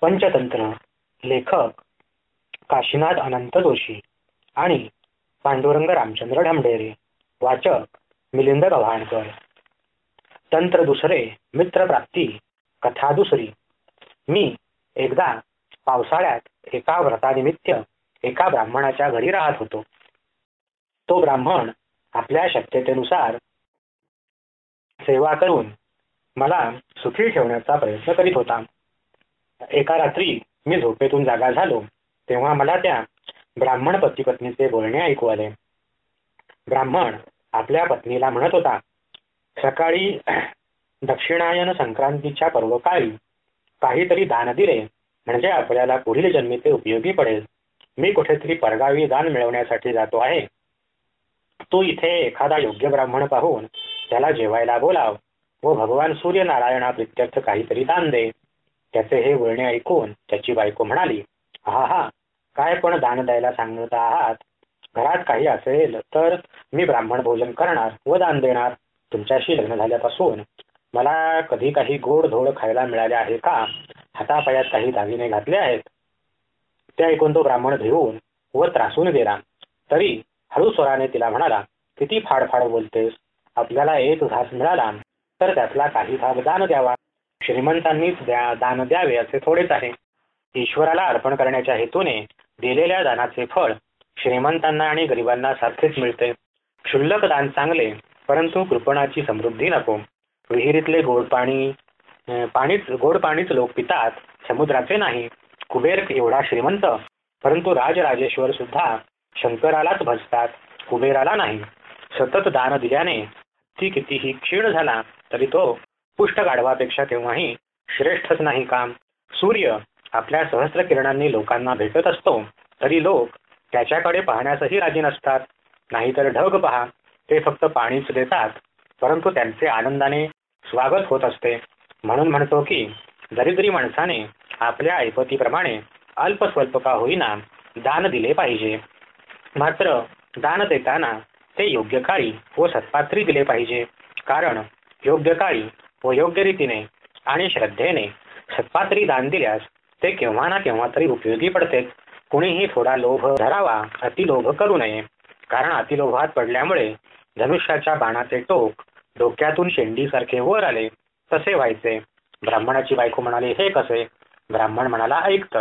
पंचतंत्र लेखक काशीनाथ अनंत जोशी आणि पांडुरंग रामचंद्र ढमढेरे वाचक मिलिंद गव्हाणकर. तंत्र दुसरे मित्रप्राप्ती कथा दुसरी. मी एकदा पावसाळ्यात एका व्रतानिमित्त एका ब्राह्मणाच्या घरी राहत होतो. तो ब्राह्मण आपल्या शक्यतेनुसार सेवा करून मला सुखी ठेवण्याचा प्रयत्न करीत होता. एका रात्री मी झोपेतून जागा झालो तेव्हा मला त्या ब्राह्मण पती पत्नीचे बोलणे ऐकू आले. ब्राह्मण आपल्या पत्नीला म्हणत होता सकाळी दक्षिणायन संक्रांतीच्या पर्वकाळी काहीतरी दान दिले म्हणजे आपल्याला पुढील जन्मी ते उपयोगी पडेल. मी कुठेतरी परगावी दान मिळवण्यासाठी जातो आहे. तू इथे एखादा योग्य ब्राह्मण पाहून त्याला जेवायला बोलाव व भगवान सूर्यनारायणा प्रित्यर्थ काहीतरी दान दे. त्याचे हे बोलणे ऐकून त्याची बायको म्हणाली हा हा काय पण दान द्यायला सांगत आहात घरात काही असेल तर मी ब्राह्मण भोजन करणार व दान देणार. तुमच्याशी लग्न झाल्यापासून मला कधी काही गोड धोड खायला मिळाले आहे का? हातापायात काही दागिने घातले आहेत? ते ऐकून तो ब्राह्मण भिवून व त्रासून गेला. तरी हळू स्वराने तिला म्हणाला किती फाडफाड बोलतेस? आपल्याला एक घास मिळाला तर त्यातला काही भाग दान द्यावा. श्रीमंतांनीच द्या दान द्यावे असे थोडेच आहे. ईश्वराला अर्पण करण्याच्या हेतूने दिलेल्या दानाचे फळ श्रीमंतांना आणि गरिबांना सारखेच मिळते. क्षुल्लक दान चांगले परंतु कृपणाची समृद्धी नको. विहिरीतले गोड पाणी पाणीच गोड पाणीच लोक पितात समुद्राचे नाही. कुबेर एवढा श्रीमंत परंतु राजराजेश्वर सुद्धा शंकरालाच भजतात कुबेराला नाही. सतत दान दिल्याने ती कितीही क्षीण झाला तरी तो गाढवापेक्षा तेव्हाही श्रेष्ठच नाही काम. सूर्य आपल्या सहस्र किरणांनी लोकांना भेटत असतो तरी लोक त्याच्याकडे पाहण्यासही राजी नसतात. नाहीतर ढग पहा ते फक्त पाणीच देतात परंतु त्यांचे आनंदाने स्वागत होत असते. म्हणून म्हणतो की दरिद्री माणसाने आपल्या ऐपतीप्रमाणे अल्प स्वल्प का होईना दान दिले पाहिजे. मात्र दान देताना ते योग्य काळी व सत्पात्री दिले पाहिजे. कारण योग्य काळी व योग्य रीतीने आणि श्रद्धेने सत्पात्री दान दिल्यास ते केव्हा ना केव्हा तरी उपयोगी पडते कुणीही थोडा लोभ धरावा अतिलोभ करू नये. कारण अतिलोभात पडल्यामुळे धनुष्याच्या बाणाचे टोक डोक्यातून शेंडीसारखे वर आले. तसे व्हायचे. ब्राह्मणाची बायको म्हणाली हे कसे? ब्राह्मण म्हणाला ऐक तर.